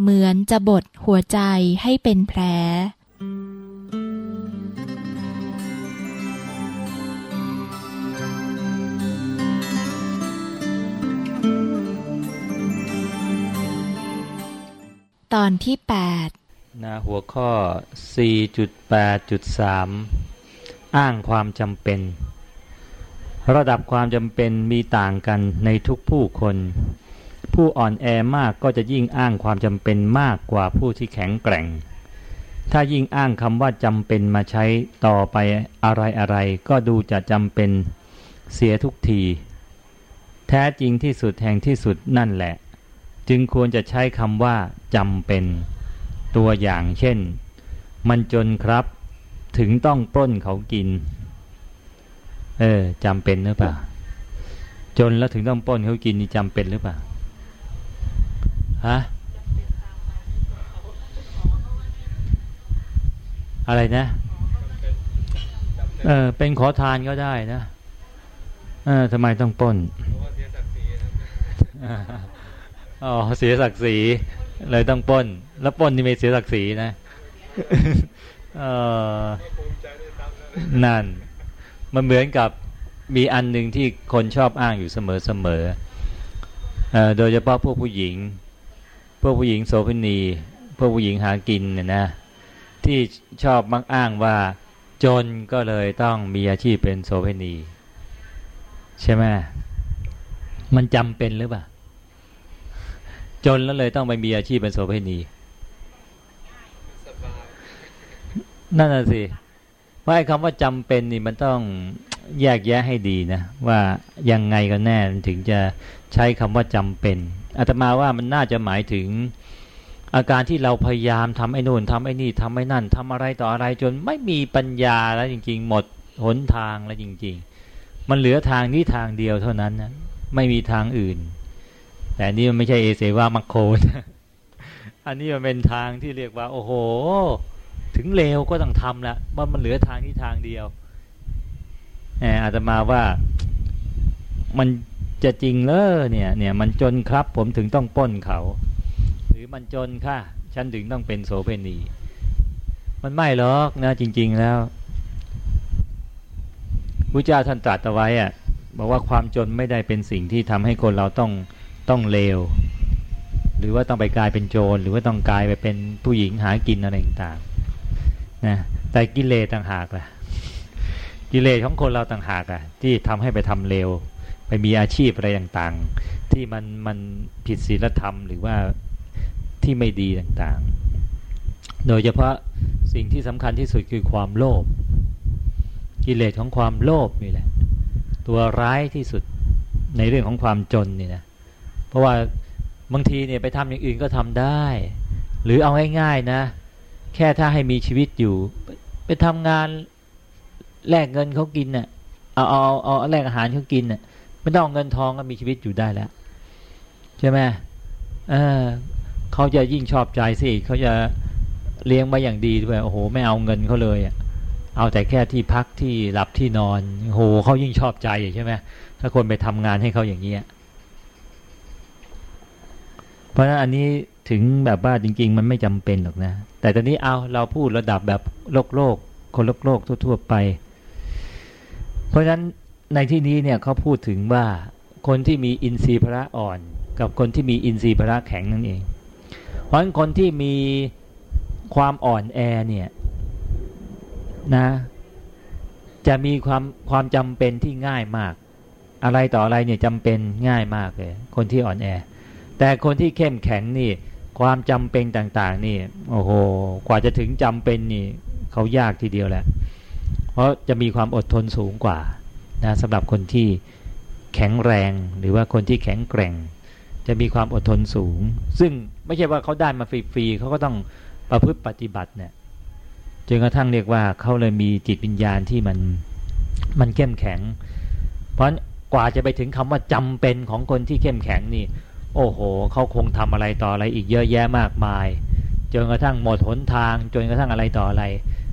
เหมือนจะบดหัวใจให้เป็นแผล ตอนที่ 8 นะหัวข้อ 4.8.3 อ้างความจำเป็น ระดับความจำเป็นมีต่างกันในทุกผู้คน ผู้อ่อนแอมากก็จะยิ่งอ้างความจำเป็นมากกว่าผู้ที่แข็งแกร่ง ถ้ายิ่งอ้างคำว่าจำเป็นมาใช้ต่อไปอะไรอะไรก็ดูจะจำเป็นเสียทุกที แท้จริงที่สุดแห่งที่สุดนั่นแหละ จึงควรจะใช้คำว่าจำเป็น ตัวอย่างเช่น มันจนครับถึงต้องปล้นเขากิน เออจำเป็นหรือเปล่า จนแล้วถึงต้องปล้นเขากินนี่จำเป็นหรือเปล่า ฮะอะไรนะเออเป็นขอทานก็ได้นะเออทำไมต้องป้นอ๋อเสียศักดิ์ศรีเลยต้องป้น แล้วป้นนี่ไม่เสียศักดิ์ศรีนะเออนั่น มันเหมือนกับมีอันหนึ่งที่คนชอบอ้างอยู่เสมอเสมอโดยเฉพาะพวกผู้หญิง พวกผู้หญิงโสเภณีพวกผู้หญิงหากินเนี่ยนะ ที่ชอบมักอ้างว่าจนก็เลยต้องมีอาชีพเป็นโสเภณี ใช่ไหมมันจำเป็นหรือเปล่าจนแล้วเลยต้องไปมีอาชีพเป็นโสเภณีนั่นน่ะสิว่าไอ้คำว่าจำเป็นนี่มันต้องแยกแยะให้ดีนะ ว่ายังไงกันแน่ถึงจะใช้คำว่าจำเป็น อาตมาว่ามันน่าจะหมายถึง อาการที่เราพยายามทำไอ้นู่นทำไอ้นี่ทำไอ้นั่นทำอะไรต่ออะไรจนไม่มีปัญญาแล้วจริง ๆ หมดหนทางแล้วจริง ๆ มันเหลือทางนี้ทางเดียวเท่านั้นนะไม่มีทางอื่น แต่นี่มันไม่ใช่เอเสวามัคโคนอันนี้มันเป็นทางที่เรียกว่า โอ้โห ถึงเลวก็ต้องทำละว่ามันเหลือทางที่ทางเดียวแหมอาตมาว่ามัน จะจริงเลยเนี่ยเนี่ยมันจนครับผมถึงต้องป้นเขา หรือมันจนค่ะ ฉันถึงต้องเป็นโสเพณี มันไม่หรอกนะจริง ๆแล้วพระเจ้าท่านตรัสเอาไว้อะบอกว่าความจนไม่ได้เป็นสิ่งที่ทำให้คนเราต้องต้องเลว หรือว่าต้องไปกลายเป็นโจรหรือว่าต้องกลายไปเป็นผู้หญิงหากินอะไรต่างๆนะแต่กิเลสต่างหากล่ะกิเลสของคนเราต่างหากอะที่ทำให้ไปทำเลว ไปมีอาชีพอะไรต่างๆ ที่มันมันผิดศีลธรรมหรือว่าที่ไม่ดีต่างๆ โดยเฉพาะสิ่งที่สำคัญที่สุดคือความโลภกิเลสของความโลภนี่แหละ ตัวร้ายที่สุดในเรื่องของความจนนี่นะเพราะว่าบางทีเนี่ยไปทำอย่างอื่นก็ทำได้ หรือเอาง่ายๆนะ แค่ถ้าให้มีชีวิตอยู่ ไปทำงานแลกเงินเขากินเน่ะเอาเอาเอาแลกอาหารเขากินเน่ะ ไม่ต้องเงินทองก็มีชีวิตอยู่ได้แล้ว ใช่ไหมเออเขาจะยิ่งชอบใจสิเขาจะเลี้ยงมาอย่างดีด้วยโอ้โห ไม่เอาเงินเขาเลยเอาแต่แค่ที่พักที่หลับที่นอนโอ้โหเขายิ่งชอบใจใช่ไหมถ้าคนไปทำงานให้เขาอย่างนี้เพราะฉะนั้นอันนี้ถึงแบบว่าจริง ๆ มันไม่จำเป็นหรอกนะ แต่ตอนนี้เอาเราพูดระดับแบบโลกโลกคนโลกโลกทั่ว ๆ ไป เพราะฉะนั้น ในที่นี้เนี่ยเขาพูดถึงว่าคนที่มีอินทรีย์พระอ่อน กับคนที่มีอินทรีย์พระแข็งนั่นเอง เพราะฉะนั้นคนที่มีความอ่อนแอเนี่ยนะจะมีความความจำเป็นที่ง่ายมาก อะไรต่ออะไรเนี่ยจำเป็นง่ายมากเลย คนที่อ่อนแอ แต่คนที่เข้มแข็งนี่ ความจำเป็นต่างๆ นี่ โอ้โห กว่าจะถึงจำเป็นนี่เขายากทีเดียวแหละ เพราะจะมีความอดทนสูงกว่า นะสำหรับคนที่แข็งแรง หรือว่าคนที่แข็งแกร่ง จะมีความอดทนสูง ซึ่งไม่ใช่ว่าเขาได้มาฟรีๆเขาก็ต้องประพฤติปฏิบัติเนี่ยจนกระทั่งเรียกว่าเขาเลยมีจิตวิญญาณที่มันมันเข้มแข็ง เพราะกว่าจะไปถึงคำว่าจำเป็นของคนที่เข้มแข็งนี่ โอ้โหเขาคงทำอะไรต่ออะไรอีกเยอะแยะมากมายจนกระทั่งหมดหนทางจนกระทั่งอะไรต่ออะไร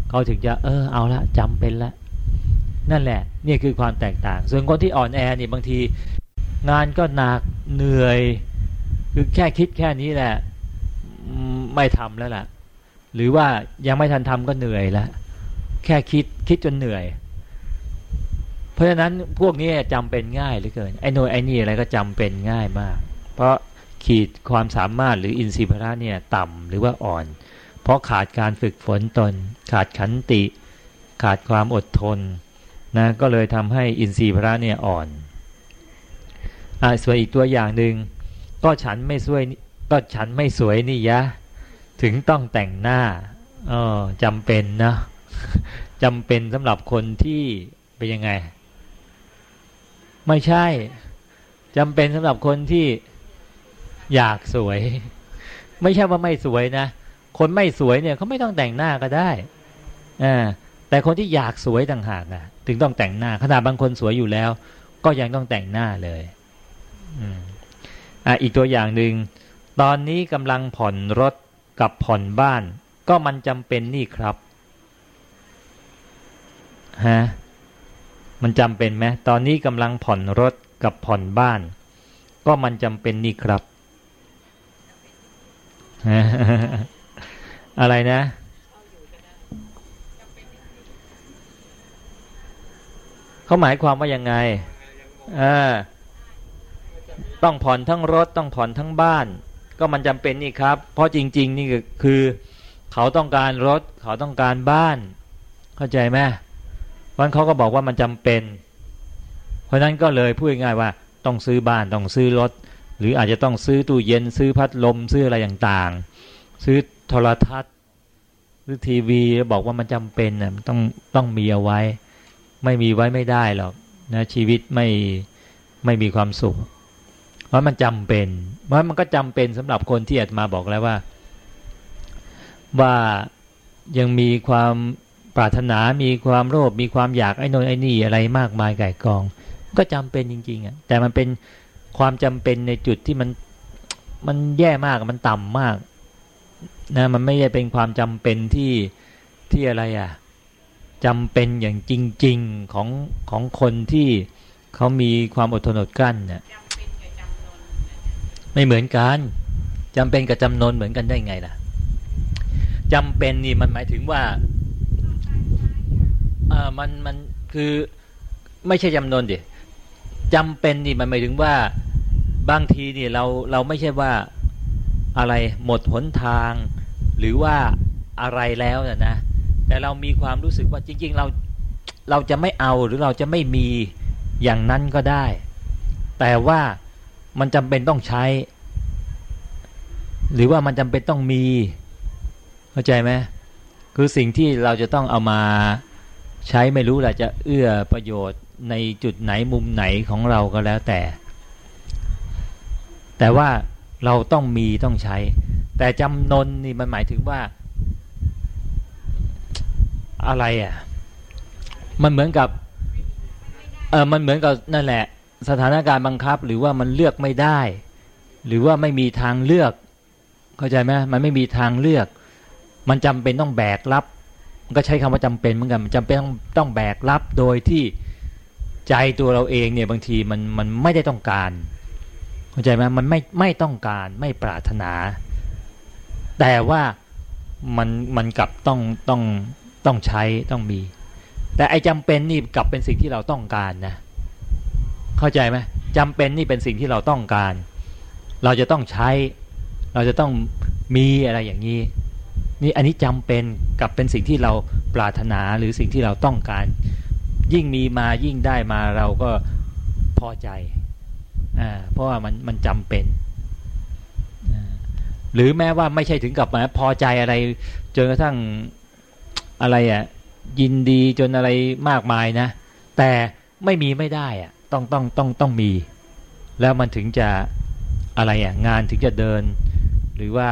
เขาถึงจะเออเอาละจำเป็นละ นั่นแหละนี่คือความแตกต่าง ส่วนคนที่อ่อนแอนี่บางที งานก็หนักเหนื่อย คือแค่คิดแค่นี้แหละไม่ทำแล้วล่ะ หรือว่ายังไม่ทันทำก็เหนื่อยแล้วแค่คิดคิดจนเหนื่อย เพราะฉะนั้นพวกนี้จำเป็นง่ายเหลือเกินไอ้โนยไอ้นี่อะไรก็จำเป็นง่ายมาก เพราะขีดความสามารถหรืออินทรีย์พระเนี่ยต่ำหรือว่าอ่อน เพราะขาดการฝึกฝนตน ขาดขันติ ขาดความอดทน นะก็เลยทำให้อินทรีย์พระเนี่ยอ่อนอ่าส่วนอีกตัวอย่างหนึ่งก็ฉันไม่สวยก็ฉันไม่สวยนี่ยะ ถึงต้องแต่งหน้าออจำเป็นนะจำเป็นสำหรับคนที่เป็นยังไง ไม่ใช่จำเป็นสำหรับคนที่อยากสวย ไม่ใช่ว่าไม่สวยนะ คนไม่สวยเนี่ยเขาไม่ต้องแต่งหน้าก็ได้อ่าแต่คนที่อยากสวยต่างหากนะ ถึงต้องแต่งหน้าขนาดบางคนสวยอยู่แล้ว ก็ยังต้องแต่งหน้าเลยอ่าอีกตัวอย่างหนึ่งตอนนี้กำลังผ่อนรถกับผ่อนบ้าน ก็มันจำเป็นนี่ครับฮะมันจำเป็นไหมตอนนี้กำลังผ่อนรถกับผ่อนบ้าน ก็มันจำเป็นนี่ครับ อะไรนะ เขาหมายความว่ายังไงอ่าต้องผ่อนทั้งรถต้องผ่อนทั้งบ้าน ก็มันจำเป็นนี่ครับ เพราะจริง ๆ นี่คือเขาต้องการรถ เขาต้องการบ้าน เข้าใจไหมเพราะเขาก็บอกว่ามันจำเป็น เพราะนั้นก็เลยพูดง่ายว่า ต้องซื้อบ้านต้องซื้อรถ หรืออาจจะต้องซื้อตู้เย็นซื้อพัดลมซื้ออะไรต่างๆ ซื้อโทรทัศน์ หรือทีวีบอกว่ามันจำเป็นน่ะต้องต้องมีเอาไว้ ไม่มีไว้ไม่ได้หรอกนะชีวิตไม่ไม่มีความสุข เพราะมันจำเป็นเพราะมันก็จำเป็นสำหรับคนที่อาจมาบอกแล้วว่า ว่ายังมีความปรารถนามีความโลภมีความอยากไอ้นนไอ้นี่อะไรมากมายไก่กอง ก็จำเป็นจริง ๆอะแต่มันเป็นความจำเป็นในจุดที่มันมันแย่มากมันต่ำมากนะมันไม่ได้เป็นความจำเป็นที่ที่อะไรอะ จำเป็นอย่างจริง ๆ ของของคนที่เขามีความอดทนอดกลั้นเนี่ยไม่เหมือนกันจำเป็นกับจำนนเหมือนกันได้ไงล่ะจำเป็นนี่มันหมายถึงว่าอ่ามันมันคือไม่ใช่จำนนดิจำเป็นนี่มันหมายถึงว่าบางทีนี่เราเราไม่ใช่ว่าอะไรหมดหนทาง หรือว่าอะไรแล้วนะนะ แต่เรามีความรู้สึกว่าจริง ๆ เราเราจะไม่เอาหรือเราจะไม่มีอย่างนั้นก็ได้ แต่ว่ามันจำเป็นต้องใช้ หรือว่ามันจำเป็นต้องมี เข้าใจไหมคือสิ่งที่เราจะต้องเอามาใช้ไม่รู้แหละจะเอื้อประโยชน์ในจุดไหนมุมไหนของเราก็แล้วแต่ แต่ว่าเราต้องมีต้องใช้ แต่จำนนนี่มันหมายถึงว่า อะไรอะ มันเหมือนกับ เออมันเหมือนกับนั่นแหละ สถานการณ์บังคับ หรือว่ามันเลือกไม่ได้ หรือว่าไม่มีทางเลือก เข้าใจไหมมันไม่มีทางเลือก มันจำเป็นต้องแบกรับ มันก็ใช้คำว่าจำเป็นเหมือนกันมันจำเป็นต้องต้องแบกรับโดยที่ใจตัวเราเองเนี่ยบางทีมันมันไม่ได้ต้องการ เข้าใจไหมมันไม่ไม่ต้องการไม่ปรารถนา แต่ว่ามันมันกลับต้องต้อง ต้องใช้ต้องมี แต่ไอ้จำเป็นนี่กลับเป็นสิ่งที่เราต้องการนะ เข้าใจไหมจำเป็นนี่เป็นสิ่งที่เราต้องการ เราจะต้องใช้ เราจะต้องมีอะไรอย่างนี้ นี่อันนี้จำเป็นกับเป็นสิ่งที่เราปรารถนาหรือสิ่งที่เราต้องการ ยิ่งมีมายิ่งได้มาเราก็พอใจอ่าเพราะว่ามันมันจำเป็นหรือแม้ว่าไม่ใช่ถึงกับมาพอใจอะไรจนกระทั่ง อะไรอะ่ะยินดีจนอะไรมากมายนะ แต่ไม่มีไม่ได้อะ่ะต้องต้องต้องต้องมี แล้วมันถึงจะอะไรอะงานถึงจะเดิน หรือว่า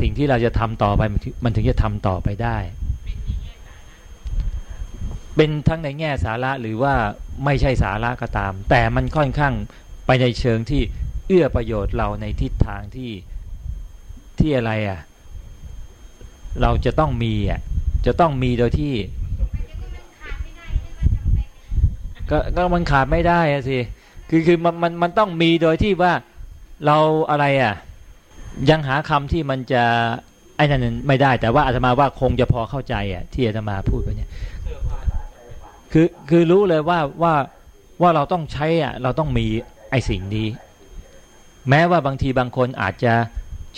สิ่งที่เราจะทำต่อไปมันถึงจะทำต่อไปได้ เป็นทั้งในแง่สาระหรือว่าไม่ใช่สาระก็ตาม แต่มันค่อนข้างไปในเชิงที่เอื้อประโยชน์เราในทิศทางที่ที่อะไรอะ เราจะต้องมีอะจะต้องมีโดยที่ก็ก็มันขาดไม่ได้อะสิคือคือมันมันมันต้องมีโดยที่ว่าเราอะไรอะ ยังหาคำที่มันจะไอ้นั่นไม่ได้ แต่ว่าอาตมาว่าคงจะพอเข้าใจอะที่อาตมาพูดไปเนี่ยคือคือรู้เลยว่าว่าว่าเราต้องใช้อะเราต้องมีไอ้สิ่งนี้ แม้ว่าบางทีบางคนอาจจะ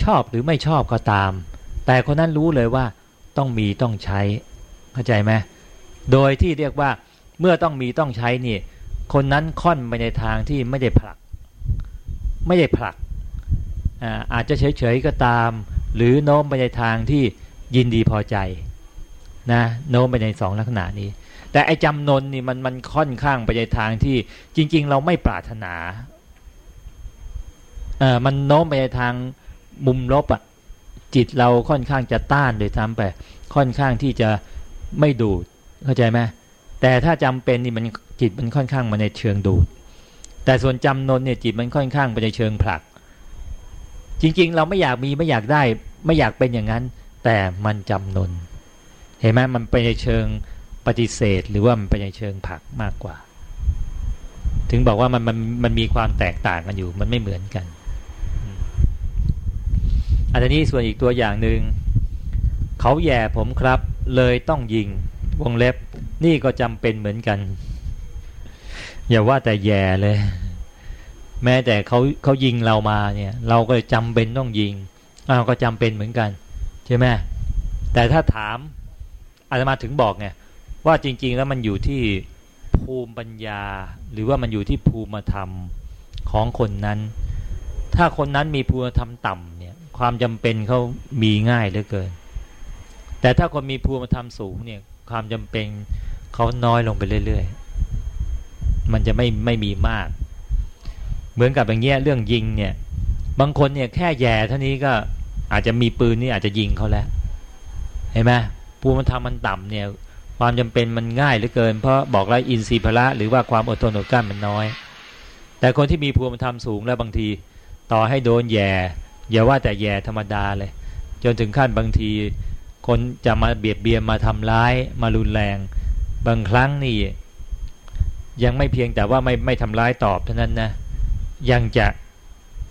ชอบหรือไม่ชอบก็ตาม แต่คนนั้นรู้เลยว่าต้องมีต้องใช้เข้าใจไหมโดยที่เรียกว่าเมื่อต้องมีต้องใช้นี่ คนนั้นค่อนไปในทางที่ไม่ได้ผลัก ไม่ได้ผลักอาจจะเฉยๆก็ตาม หรือโน้มไปในทางที่ยินดีพอใจนะโน้มไปในสองลักษณะนี้ แต่ไอ้จำนนนี่มันมันค่อนข้างไปในทางที่จริง ๆ เราไม่ปรารถนาเออมันโน้มไปในทางมุมลบอะ่ะ จิตเราค่อนข้างจะต้านโดยทำไปค่อนข้างที่จะไม่ดูดเข้าใจไหมแต่ถ้าจำเป็นนี่มันจิตมันค่อนข้างมาในเชิงดูด แต่ส่วนจำนนเนี่ยจิตมันค่อนข้างไปในเชิงผลัก จริง ๆ เราไม่อยากมีไม่อยากได้ ไม่อยากเป็นอย่างนั้น แต่มันจำนนเห็นไหมมันไปในเชิงปฏิเสธ หรือว่ามันไปในเชิงผลักมากกว่า ถึงบอกว่ามันมันมันมีความแตกต่างกันอยู่มันไม่เหมือนกัน อันนี้ส่วนอีกตัวอย่างหนึ่งเขาแย่ผมครับ เลยต้องยิงวงเล็บ นี่ก็จำเป็นเหมือนกัน อย่าว่าแต่แย่เลย แม้แต่เขาเขายิงเรามาเนี่ย เราก็จำเป็นต้องยิงอ้าก็จำเป็นเหมือนกันใช่ไหมแต่ถ้าถามอาตมาถึงบอกไงว่าจริง ๆ แล้วมันอยู่ที่ภูมิปัญญา หรือว่ามันอยู่ที่ภูมิธรรมของคนนั้น ถ้าคนนั้นมีภูมิธรรมต่ำ ความจำเป็นเขามีง่ายเหลือเกิน แต่ถ้าคนมีภูมิธรรมสูงเนี่ยความจำเป็นเขาน้อยลงไปเรื่อยๆ มันจะไม่ไม่มีมาก เหมือนกับอย่างเงี้ยเรื่องยิงเนี่ย บางคนเนี่ยแค่แย่เท่านี้ก็อาจจะมีปืนนี่อาจจะยิงเขาแล้ว เห็นไหมภูมิธรรมมันต่ำเนี่ย ความจำเป็นมันง่ายเหลือเกิน เพราะบอกแล้วอินทรีย์พละ หรือว่าความอดทนอดกลั้นมันน้อย แต่คนที่มีภูมิธรรมสูงแล้วบางที ต่อให้โดนแย่ อย่าว่าแต่แย่ธรรมดาเลย จนถึงขั้นบางที คนจะมาเบียดเบียนมาทำร้ายมารุนแรง บางครั้งนี่ยังไม่เพียงแต่ว่าไม่ไม่ทำร้ายตอบเท่านั้นนะยังจะ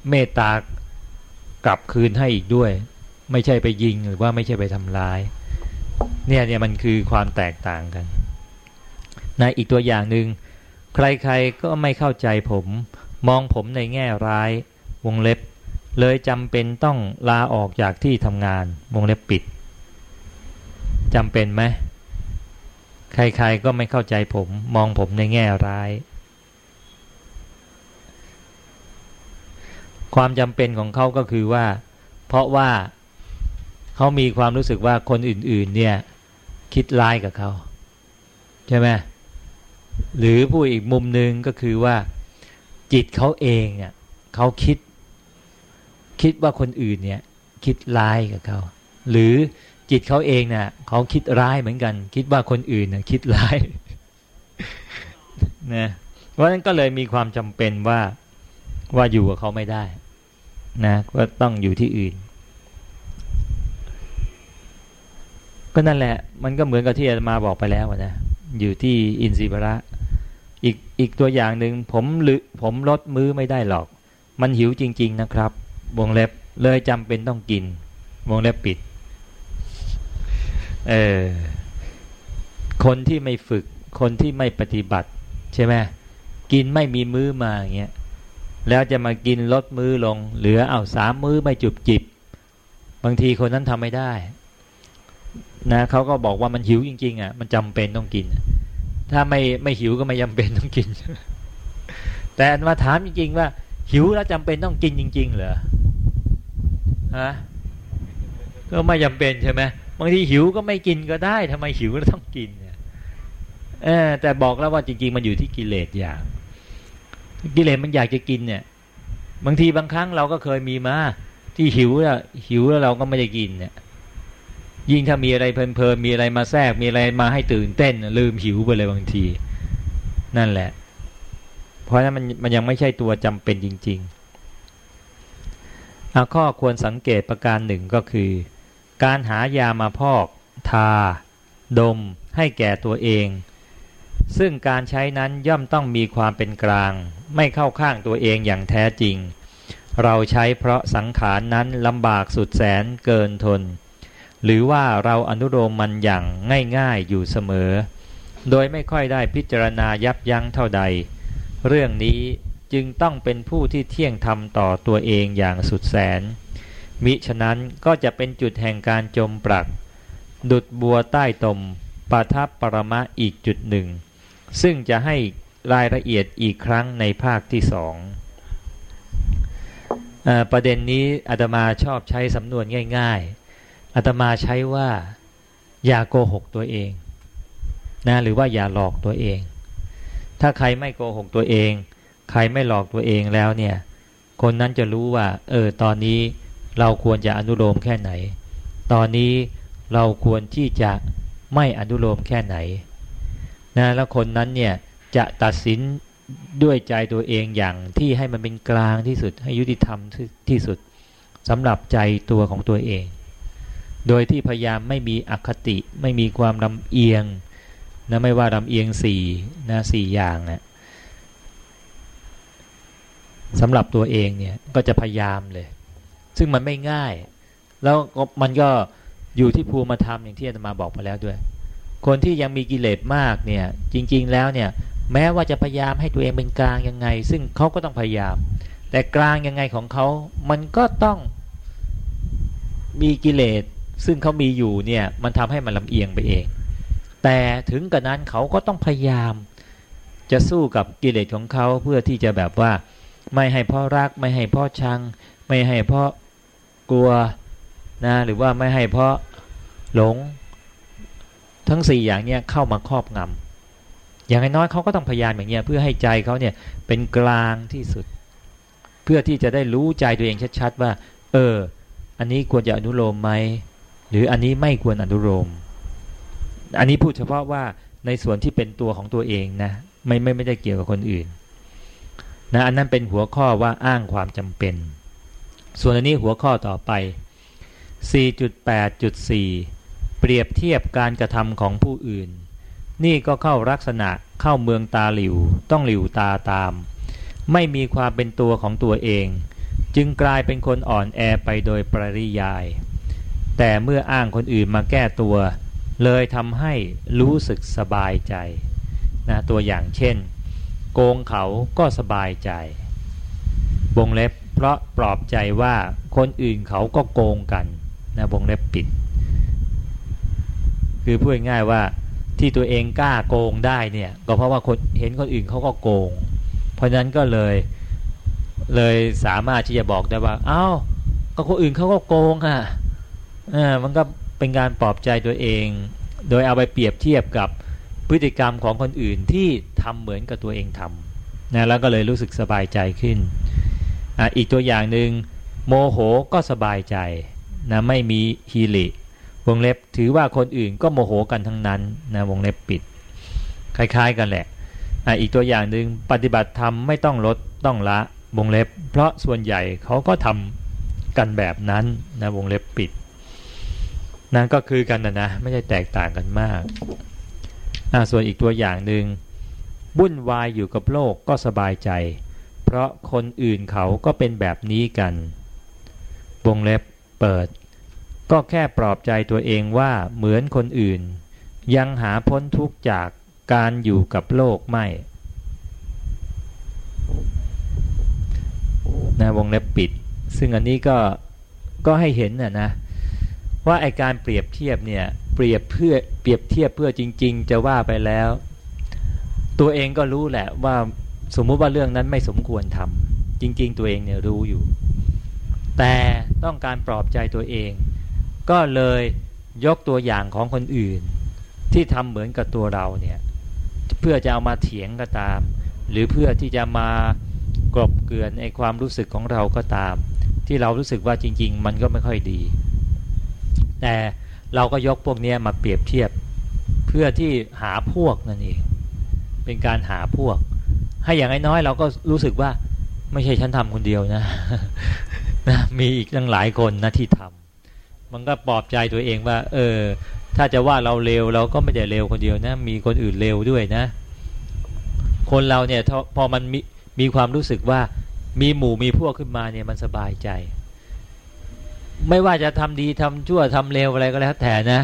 เมตตากลับคืนให้อีกด้วย ไม่ใช่ไปยิงหรือว่าไม่ใช่ไปทำร้าย เนี่ยเนี่ยมันคือความแตกต่างกันในอีกตัวอย่างหนึ่งใครๆก็ไม่เข้าใจผม มองผมในแง่ร้าย วงเล็บ เลยจำเป็นต้องลาออกจากที่ทำงานวงเล็บปิดจำเป็นไหมใครๆก็ไม่เข้าใจผมมองผมในแง่ร้าย ความจำเป็นของเขาก็คือว่า เพราะว่าเขามีความรู้สึกว่าคนอื่น ๆ เนี่ย คิดร้ายกับเขาใช่ไหมหรือผู้อีกมุมหนึ่งก็คือว่า จิตเขาเองอะเขาคิด คิดว่าคนอื่นเนี่ยคิดร้ายกับเขา หรือจิตเขาเองเนะ่ะเขาคิดร้ายเหมือนกัน คิดว่าคนอื่นนะ่ะคิดร้ายนะเพราะฉะนั้นก็เลยมีความจำเป็นว่าว่าอยู่กับเขาไม่ได้นะก็ต้องอยู่ที่อื่น ก็นั่นแหละ มันก็เหมือนกับที่อามาบอกไปแล้วนะอยู่ที่อินทรีย์พระอีกอีกตัวอย่างหนึ่งผมหรือผมลดมื้อไม่ได้หรอก มันหิวจริง ๆนะครับ วงเล็บเลยจำเป็นต้องกิน วงเล็บปิด เออ คนที่ไม่ฝึก คนที่ไม่ปฏิบัติ ใช่ไหมกินไม่มีมื้อมาอย่างเงี้ย แล้วจะมากินลดมื้อลง เหลือเอาสามมื้อไม่จุบจิบ บางทีคนนั้นทำไม่ได้ นะเขาก็บอกว่ามันหิวจริง ๆอะ มันจำเป็นต้องกิน ถ้าไม่ไม่หิวก็ไม่จาเป็นต้องกิน แต่มาถามจริง ๆ ว่า หิวแล้วจำเป็นต้องกินจริง ๆ เหรอ ฮะก็ไม่จาเป็นใช่ไหมบางทีหิวก็ไม่กินก็ได้ทำไมหิวแล้วต้องกินเนี่ยเออแต่บอกแล้วว่าจริงๆมันอยู่ที่กิเลสอย่างกิเลสมันอยากจะกินเนี่ย บางทีบางครั้งเราก็เคยมีมาที่หิวแล้วหิวแล้วเราก็ไม่ได้กินเนี่ย ยิ่งถ้ามีอะไรเพลินๆมีอะไรมาแทรกมีอะไรมาให้ตื่นเต้น ลืมหิวไปเลยบางที นั่นแหละ เพราะนั้นมันมันยังไม่ใช่ตัวจำเป็นจริง ๆ ข้อควรสังเกตประการหนึ่งก็คือ การหายามาพอก ทา ดม ให้แก่ตัวเอง ซึ่งการใช้นั้นย่อมต้องมีความเป็นกลาง ไม่เข้าข้างตัวเองอย่างแท้จริง เราใช้เพราะสังขารนนั้นลำบากสุดแสนเกินทน หรือว่าเราอนุโลมมันอย่างง่ายๆอยู่เสมอ โดยไม่ค่อยได้พิจารณายับยั้งเท่าใด เรื่องนี้ จึงต้องเป็นผู้ที่เที่ยงธรรมต่อตัวเองอย่างสุดแสน มิฉะนั้นก็จะเป็นจุดแห่งการจมปลัก ดุดบัวใต้ตมปาทับปรมะอีกจุดหนึ่ง ซึ่งจะให้รายละเอียดอีกครั้งในภาคที่สองประเด็นนี้อาตมาชอบใช้สำนวนง่ายๆอาตมาใช้ว่าอย่าโกหกตัวเองนะหรือว่าอย่าหลอกตัวเอง ถ้าใครไม่โกหกตัวเอง ใครไม่หลอกตัวเองแล้วเนี่ย คนนั้นจะรู้ว่า เออ ตอนนี้เราควรจะอนุโลมแค่ไหน ตอนนี้เราควรที่จะไม่อนุโลมแค่ไหนนะแล้วคนนั้นเนี่ยจะตัดสินด้วยใจตัวเองอย่างที่ให้มันเป็นกลางที่สุดให้ยุติธรรมที่สุดสำหรับใจตัวของตัวเอง โดยที่พยายามไม่มีอคติ ไม่มีความลำเอียงนะไม่ว่าลำเอียงสี่นะสี่อย่างนะ สำหรับตัวเองเนี่ยก็จะพยายามเลย ซึ่งมันไม่ง่าย แล้วมันก็อยู่ที่ภูมิธรรมอย่างที่อาตมาบอกไปแล้วด้วย คนที่ยังมีกิเลสมากเนี่ยจริง ๆ แล้วเนี่ยแม้ว่าจะพยายามให้ตัวเองเป็นกลางยังไง ซึ่งเขาก็ต้องพยายาม แต่กลางยังไงของเขา มันก็ต้องมีกิเลสซึ่งเขามีอยู่เนี่ยมันทำให้มันลำเอียงไปเอง แต่ถึงกระนั้นเขาก็ต้องพยายาม จะสู้กับกิเลสของเขาเพื่อที่จะแบบว่า ไม่ให้พ่อรัก ไม่ให้พ่อชัง ไม่ให้พ่อกลัวนะหรือว่าไม่ให้พ่อหลง ทั้งสี่อย่างเนี้ยเข้ามาครอบงำอย่างน้อยเขาก็ต้องพยายามอย่างเงี้ยเพื่อให้ใจเขาเนี่ยเป็นกลางที่สุด เพื่อที่จะได้รู้ใจตัวเองชัดๆว่า เออ อันนี้ควรจะอนุโลมไหมหรืออันนี้ไม่ควรอนุโลมอันนี้พูดเฉพาะว่าในส่วนที่เป็นตัวของตัวเองนะไม่ไม่ไม่ได้เกี่ยวกับคนอื่น นะอันนั้นเป็นหัวข้อว่าอ้างความจำเป็น ส่วนอันนี้หัวข้อต่อไป 4.8.4 เปรียบเทียบการกระทำของผู้อื่น นี่ก็เข้าลักษณะเข้าเมืองตาหลิว ต้องหลิวตาตาม ไม่มีความเป็นตัวของตัวเอง จึงกลายเป็นคนอ่อนแอไปโดยปริยาย แต่เมื่ออ้างคนอื่นมาแก้ตัว เลยทำให้รู้สึกสบายใจนะตัวอย่างเช่น โกงเขาก็สบายใจ วงเล็บเพราะปลอบใจว่าคนอื่นเขาก็โกงกันนะวงเล็บปิด คือพูดง่ายว่าที่ตัวเองกล้าโกงได้เนี่ยก็เพราะว่าคนเห็นคนอื่นเขาก็โกง เพราะนั้นก็เลยเลยสามารถที่จะบอกได้ว่า เอา้าก็คนอื่นเขาก็โกงอะอ่ามันก็เป็นการปลอบใจตัวเอง โดยเอาไปเปรียบเทียบกับ พฤติกรรมของคนอื่นที่ทำเหมือนกับตัวเองทำนะแล้วก็เลยรู้สึกสบายใจขึ้นออีกตัวอย่างหนึ่งโมโหก็สบายใจนะไม่มีฮีริวงเล็บถือว่าคนอื่นก็โมโหกันทั้งนั้นนะวงเล็บปิด คล้าย ๆ กันแหละออีกตัวอย่างหนึ่งปฏิบัติธรรมไม่ต้องลดต้องละวงเล็บ เพราะส่วนใหญ่เขาก็ทำกันแบบนั้นนะวงเล็บปิดนั่นก็คือกันนะนะไม่ได้แตกต่างกันมาก ส่วนอีกตัวอย่างหนึ่งบุ่นวายอยู่กับโลกก็สบายใจ เพราะคนอื่นเขาก็เป็นแบบนี้กัน วงเล็บเปิด ก็แค่ปลอบใจตัวเองว่าเหมือนคนอื่น ยังหาพ้นทุกข์จากการอยู่กับโลกไม่นะวงเล็บปิด ซึ่งอันนี้ก็ก็ให้เห็นนะนะว่าไอการเปรียบเทียบเนี่ย เปรียบเพื่อเปรียบเทียบเพื่อจริง ๆ จะว่าไปแล้ว ตัวเองก็รู้แหละว่าสมมุติว่าเรื่องนั้นไม่สมควรทำจริง ๆ ตัวเองเนี่ยรู้อยู่ แต่ต้องการปลอบใจตัวเอง ก็เลยยกตัวอย่างของคนอื่น ที่ทำเหมือนกับตัวเราเนี่ยเพื่อจะเอามาเถียงก็ตาม หรือเพื่อที่จะมากรบเกลื่อนไอความรู้สึกของเราก็ตาม ที่เรารู้สึกว่าจริง ๆ มันก็ไม่ค่อยดี แต่ เราก็ยกพวกนี้มาเปรียบเทียบ เพื่อที่หาพวกนั่นเอง เป็นการหาพวก ให้อย่างน้อยเราก็รู้สึกว่าไม่ใช่ฉันทำคนเดียวนะนะมีอีกตั้งหลายคนนะที่ทำมันก็ปลอบใจตัวเองว่า เออ ถ้าจะว่าเราเลวเราก็ไม่ได้เลวคนเดียวนะ มีคนอื่นเลวด้วยนะ คนเราเนี่ยพอมันมีมีความรู้สึกว่ามีหมู่มีพวกขึ้นมาเนี่ยมันสบายใจ ไม่ว่าจะทำดีทำชั่วทำเลวอะไรก็แล้วแต่นะ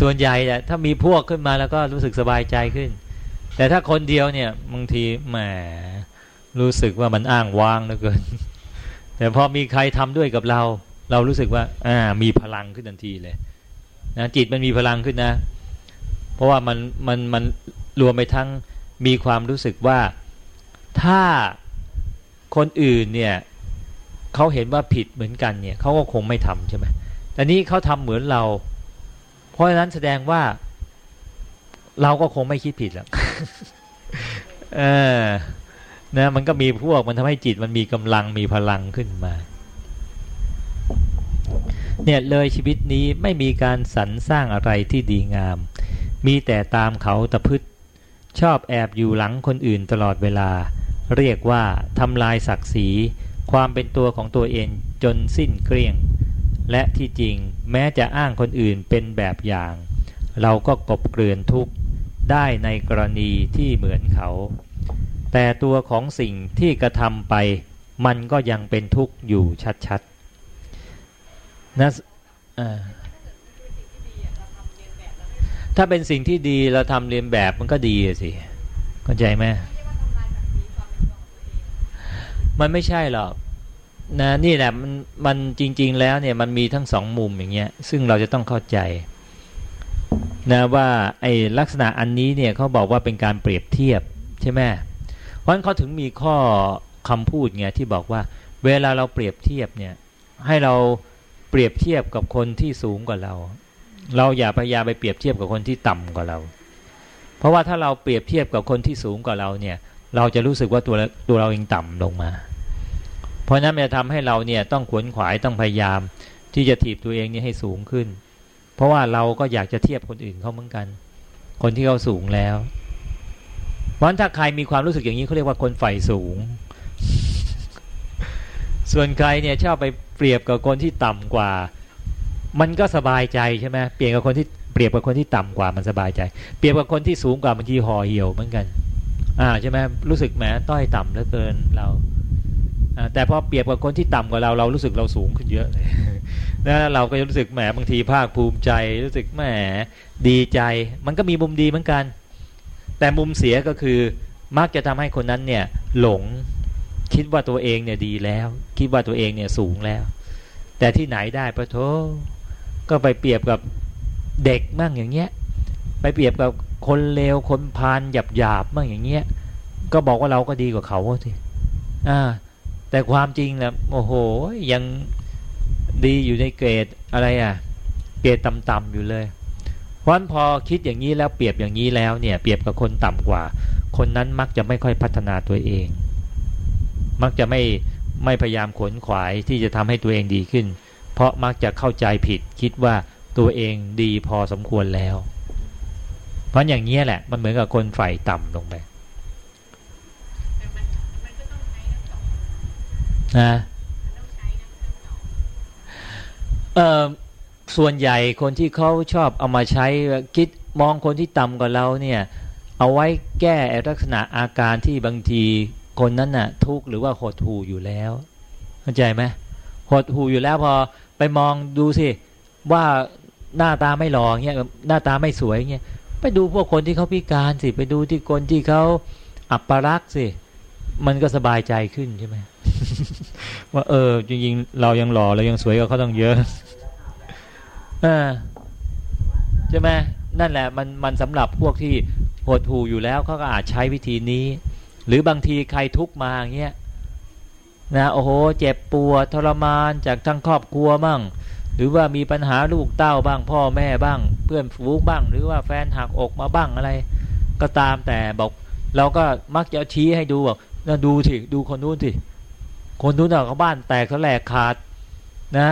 ส่วนใหญ่ถ้ามีพวกขึ้นมาแล้วก็รู้สึกสบายใจขึ้น แต่ถ้าคนเดียวเนี่ยบางทีแหมรู้สึกว่ามันอ้างว้างเหลือเกิน แต่พอมีใครทำด้วยกับเรา เรารู้สึกว่าอ่ามีพลังขึ้นทันทีเลยนะจิตมันมีพลังขึ้นนะ เพราะว่ามันมันมันรวมไปทั้งมีความรู้สึกว่าถ้าคนอื่นเนี่ย เขาเห็นว่าผิดเหมือนกันเนี่ยเขาก็คงไม่ทำใช่ไหมแต่นี้เขาทำเหมือนเรา เพราะฉะนั้นแสดงว่า เราก็คงไม่คิดผิดหรอกเออนะมันก็มีพวกมันทำให้จิตมันมีกำลังมีพลังขึ้นมา เนี่ยเลยชีวิตนี้ไม่มีการสรรสร้างอะไรที่ดีงาม มีแต่ตามเขาตะพืชชอบแอบอยู่หลังคนอื่นตลอดเวลา เรียกว่าทำลายศักดิ์ศรี ความเป็นตัวของตัวเองจนสิ้นเกลี้ยง และที่จริงแม้จะอ้างคนอื่นเป็นแบบอย่าง เราก็กบเกลื่อนทุกข์ได้ในกรณีที่เหมือนเขา แต่ตัวของสิ่งที่กระทำไป มันก็ยังเป็นทุกข์อยู่ชัดๆนะถ้าเป็นสิ่งที่ดีเราทำเรียนแบบมันก็ดีสิเข้าใจไหม มันไม่ใช่หรอกนะนี่แหละมันมันจริง ๆ แล้วเนี่ยมันมีทั้งสองมุมอย่างเงี้ย ซึ่งเราจะต้องเข้าใจนะว่าไอ้ลักษณะอันนี้เนี่ยเขาบอกว่าเป็นการเปรียบเทียบใช่ไหมเพราะฉะนั้นเขาถึงมีข้อคำพูดไงที่บอกว่า เวลาเราเปรียบเทียบเนี่ยให้เราเปรียบเทียบกับคนที่สูงกว่าเรา เราอย่าพยายามไปเปรียบเทียบกับคนที่ต่ำกว่าเรา เพราะว่าถ้าเราเปรียบเทียบกับคนที่สูงกว่าเราเนี่ย เราจะรู้สึกว่าตัวตัวเราเองต่ำลงมา เพราะนั้นจะทำให้เราเนี่ยต้องขวนขวายต้องพยายามที่จะถีบตัวเองนี่ให้สูงขึ้น เพราะว่าเราก็อยากจะเทียบคนอื่นเขาเหมือนกัน คนที่เขาสูงแล้ว เพราะถ้าใครมีความรู้สึกอย่างนี้เขาเรียกว่าคนใฝ่สูง ส่วนใครเนี่ยชอบไปเปรียบกับคนที่ต่ำกว่า มันก็สบายใจใช่ไหมเปลี่ยนกับคนที่เปรียบกับคนที่ต่ำกว่ามันสบายใจ เปรียบกับคนที่สูงกว่าบางทีห่อเหี่ยวเหมือนกัน อ่าใช่ไหมรู้สึกแหมต้อยต่ำเหลือเกินเราแต่พอเปรียบกับคนที่ต่ำกว่าเราเรารู้สึกเราสูงขึ้นเยอะเลยนะเราก็รู้สึกแหมบางทีภาคภูมิใจ รู้สึกแหมดีใจ มันก็มีมุมดีเหมือนกัน แต่มุมเสียก็คือมักจะทำให้คนนั้นเนี่ยหลงคิดว่าตัวเองเนี่ยดีแล้ว คิดว่าตัวเองเนี่ยสูงแล้ว แต่ที่ไหนได้ปะโทก็ไปเปรียบกับเด็กมั่งอย่างเงี้ย ไปเปรียบกับ คนเลวคนพานหยาบหยาบบ้างอย่างเงี้ย ก็บอกว่าเราก็ดีกว่าเขาสิอ่า แต่ความจริงนะโอ้โห ยังดีอยู่ในเกรดอะไรอะ เกรดต่ำๆอยู่เลยเพราะพอคิดอย่างนี้แล้วเปรียบอย่างนี้แล้วเนี่ย เปรียบกับคนต่ำกว่า คนนั้นมักจะไม่ค่อยพัฒนาตัวเอง มักจะไม่ไม่พยายามขนขวายที่จะทำให้ตัวเองดีขึ้น เพราะมักจะเข้าใจผิดคิดว่าตัวเองดีพอสมควรแล้ว เพราะอย่างนี้แหละ มันเหมือนกับคนไฟต่ำลงไปนะเอ่อส่วนใหญ่คนที่เขาชอบเอามาใช้คิดมองคนที่ต่ำกว่าเราเนี่ย เอาไว้แก้ลักษณะอาการที่บางทีคนนั้นน่ะ ทุกข์หรือว่าหดหูอยู่แล้วเข้าใจไหมหดหูอยู่แล้วพอไปมองดูสิว่าหน้าตาไม่หล่อเงี้ยหน้าตาไม่สวยเงี้ย ไปดูพวกคนที่เขาพิการสิ ไปดูที่คนที่เขาอับปรักสิ มันก็สบายใจขึ้นใช่ไหมว่าเออ จริงๆ เรายังหล่อเรายังสวยกว่าเขาต้องเยอะอ่าใช่ไหมนั่นแหละมันมันสำหรับพวกที่หดหูอยู่แล้วเขาก็อาจใช้วิธีนี้ หรือบางทีใครทุกมาเงี้ยนะโอ้โห เจ็บปวดทรมานจากทั้งครอบครัวมั่ง หรือว่ามีปัญหาลูกเต้าบ้างพ่อแม่บ้าง เพื่อนฝูงบ้าง หรือว่าแฟนหักอกมาบ้างอะไร ก็ตามแต่บอก เราก็มักจะชี้ให้ดูบอกนะดูสิดูคนนู้นสิคนนู้นเขาบ้านแตกเขาแหลกขาดนะ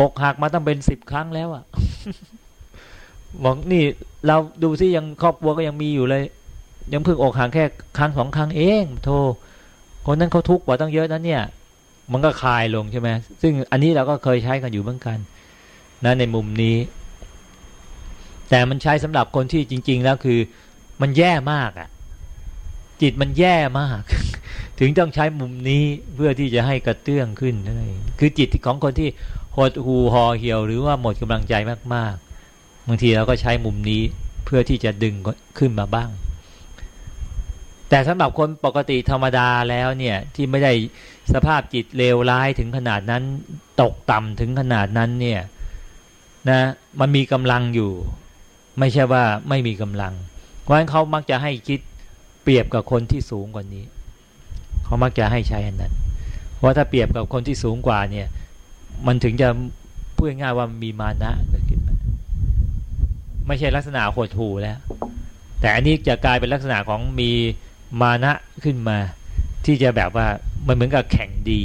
อกหักมาตั้งเป็นสิบครั้งแล้วอะ่ะบอกนี่เราดูซิยังครอบครัวก็ยังมีอยู่เลย ยังเพิ่งอกหักแค่ครั้งสองครั้งเอง โทคนนั้นเขาทุกข์กว่าตั้งเยอะนั้นเนี่ย มันก็คลายลงใช่ไหมซึ่งอันนี้เราก็เคยใช้กันอยู่เหมือนกันนะในมุมนี้ แต่มันใช้สำหรับคนที่จริง ๆ แล้วคือ มันแย่มากอะ่ะจจิตมันแย่มาก ถึงต้องใช้มุมนี้เพื่อที่จะให้กระเตื้องขึ้นนั่นเองคือจิตของคนที่หดหูห่อเหี่ยว หรือว่าหมดกำลังใจมากๆบางทีเราก็ใช้มุมนี้เพื่อที่จะดึงขึ้นมาบ้าง แต่สำหรับคนปกติธรรมดาแล้วเนี่ยที่ไม่ได้ สภาพจิตเลวร้ายถึงขนาดนั้น ตกต่ำถึงขนาดนั้นเนี่ยนะมันมีกำลังอยู่ ไม่ใช่ว่าไม่มีกำลัง เพราะฉะนั้นเขามักจะให้คิดเปรียบกับคนที่สูงกว่านี้ เขามักจะให้ใช้อันนั้น เพราะถ้าเปรียบกับคนที่สูงกว่าเนี่ย มันถึงจะพูดง่ายว่ามีมานะเกิดขึ้นไม่ใช่ลักษณะโหดหูแล้ว แต่อันนี้จะกลายเป็นลักษณะของมีมานะขึ้นมา ที่จะแบบว่ามันเหมือนกับแข่งดี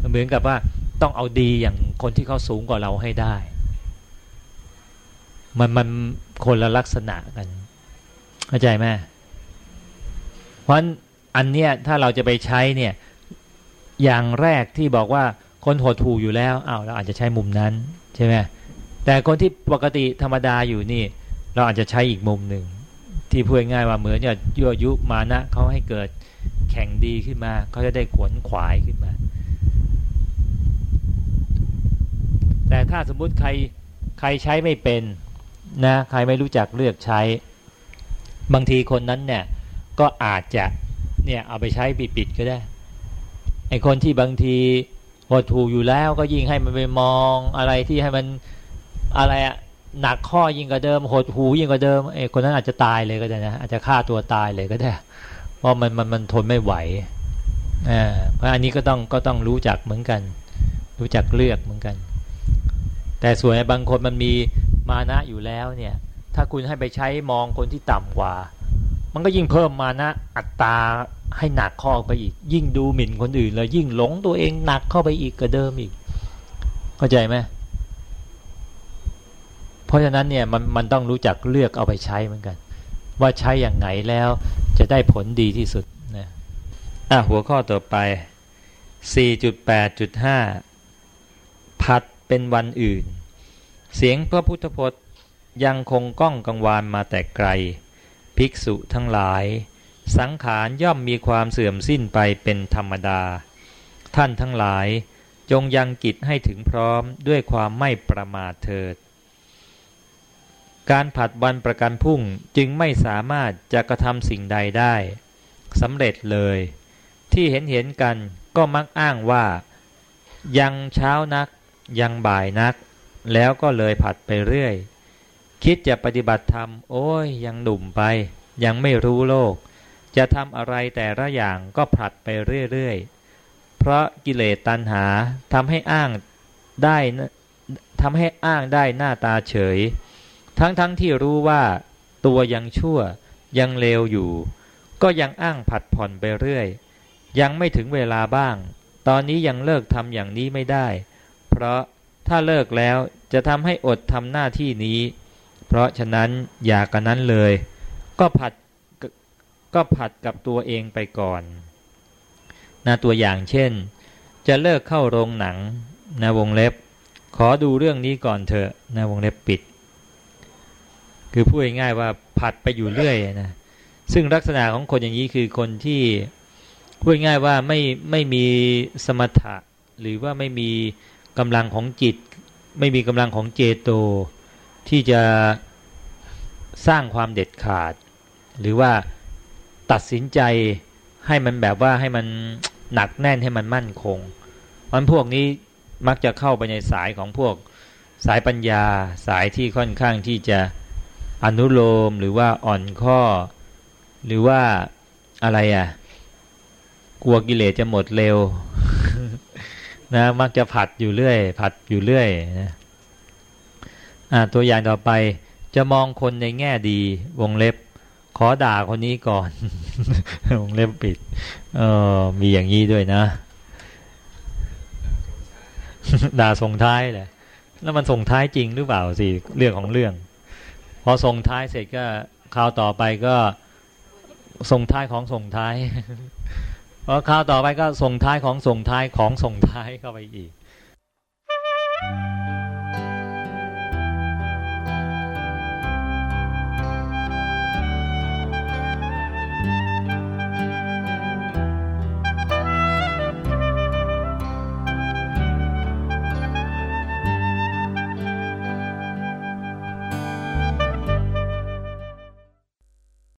มันเหมือนกับว่าต้องเอาดีอย่างคนที่เขาสูงกว่าเราให้ได้ มันมันคนละลักษณะกันเข้าใจไหมเพราะอันเนี้ยถ้าเราจะไปใช้เนี่ยอย่างแรกที่บอกว่าคนหดถูอยู่แล้วอ้าวเราอาจจะใช้มุมนั้นใช่ไหมแต่คนที่ปกติธรรมดาอยู่นี่ เราอาจจะใช้อีกมุมหนึ่งที่พูดง่ายว่าเหมือนจะยั่วยุมานะเขาให้เกิด แข่งดีขึ้นมา เขาจะได้ขวนขวายขึ้นมา แต่ถ้าสมมุติใครใครใช้ไม่เป็นนะใครไม่รู้จักเลือกใช้ บางทีคนนั้นเนี่ยก็อาจจะเนี่ยเอาไปใช้ปิดๆก็ได้ไอคนที่บางทีหดถูอยู่แล้วก็ยิ่งให้มันไปมองอะไรที่ให้มันอะไรอะหนักข้อยิ่งกว่าเดิมหดหูยิ่งกว่าเดิมไอคนนั้นอาจจะตายเลยก็ได้นะอาจจะฆ่าตัวตายเลยก็ได้ เพราะมันมันมันทนไม่ไหวอ่าเพราะอันนี้ก็ต้องก็ต้องรู้จักเหมือนกัน รู้จักเลือกเหมือนกัน แต่ส่วนบางคนมันมีมานะอยู่แล้วเนี่ย ถ้าคุณให้ไปใช้มองคนที่ต่ำกว่า มันก็ยิ่งเพิ่มมานะอัตราให้หนักข้อไปอีก ยิ่งดูหมิ่นคนอื่นเลยยิ่งหลงตัวเองหนักเข้าไปอีกกว่าเดิมอีก เข้าใจไหมเพราะฉะนั้นเนี่ยมันมันต้องรู้จักเลือกเอาไปใช้เหมือนกัน ว่าใช้อย่างไหนแล้ว จะได้ผลดีที่สุดนะอะหัวข้อต่อไป 4.8.5พัดเป็นวันอื่น เสียงพระพุทธพจน์ยังคงก้องกังวานมาแต่ไกล ภิกษุทั้งหลาย สังขารย่อมมีความเสื่อมสิ้นไปเป็นธรรมดา ท่านทั้งหลายจงยังกิจให้ถึงพร้อมด้วยความไม่ประมาทเถิด การผัดวันประกันพุ่งจึงไม่สามารถจะกระทำสิ่งใดได้สำเร็จเลย ที่เห็นเห็นกันก็มักอ้างว่า ยังเช้านัก ยังบ่ายนัก แล้วก็เลยผัดไปเรื่อย คิดจะปฏิบัติธรรม โอ้ยยังหนุ่มไป ยังไม่รู้โลก จะทำอะไรแต่ละอย่างก็ผัดไปเรื่อยๆ เพราะกิเลสตัณหาทำให้อ้างได้ทำให้อ้างได้หน้าตาเฉย ทั้งๆทที่รู้ว่าตัวยังชั่วยังเลวอยู่ ก็ยังอ้างผัดผ่อนไปเรื่อย ยังไม่ถึงเวลาบ้าง ตอนนี้ยังเลิกทำอย่างนี้ไม่ได้ เพราะถ้าเลิกแล้วจะทำให้อดทำหน้าที่นี้ เพราะฉะนั้นอย่ากันนั้นเลย ก็ผัดก็ผัดกับตัวเองไปก่อนนะตัวอย่างเช่น จะเลิกเข้าโรงหนังนะวงเล็บ ขอดูเรื่องนี้ก่อนเถอะนะวงเล็บปิด คือพูดง่ายๆว่าผัดไปอยู่เรื่อยนะซึ่งลักษณะของคนอย่างนี้คือคนที่พูดง่ายว่าไม่ไม่มีสมถะ หรือว่าไม่มีกำลังของจิต ไม่มีกำลังของเจโต ที่จะสร้างความเด็ดขาด หรือว่าตัดสินใจให้มันแบบว่าให้มันหนักแน่นให้มันมั่นคงมันพวกนี้มักจะเข้าไปในสายของพวกสายปัญญาสายที่ค่อนข้างที่จะ อนุโลมหรือว่าอ่อนข้อ หรือว่าอะไรอะ กลัวกิเลสจะหมดเร็ว นะ มักจะผัดอยู่เรื่อย ผัดอยู่เรื่อยนะอ่าตัวอย่างต่อไปจะมองคนในแง่ดีวงเล็บ ขอด่าคนนี้ก่อน วงเล็บปิด เออมีอย่างนี้ด้วยนะ ด่าส่งท้ายแหละแล้วมันส่งท้ายจริงหรือเปล่าสิเรื่องของเรื่อง พอส่งท้ายเสร็จก็คราวต่อไปก็ส่งท้ายของส่งท้ายพอคราวต่อไปก็ส่งท้ายของส่งท้ายของส่งท้ายเข้าไปอีก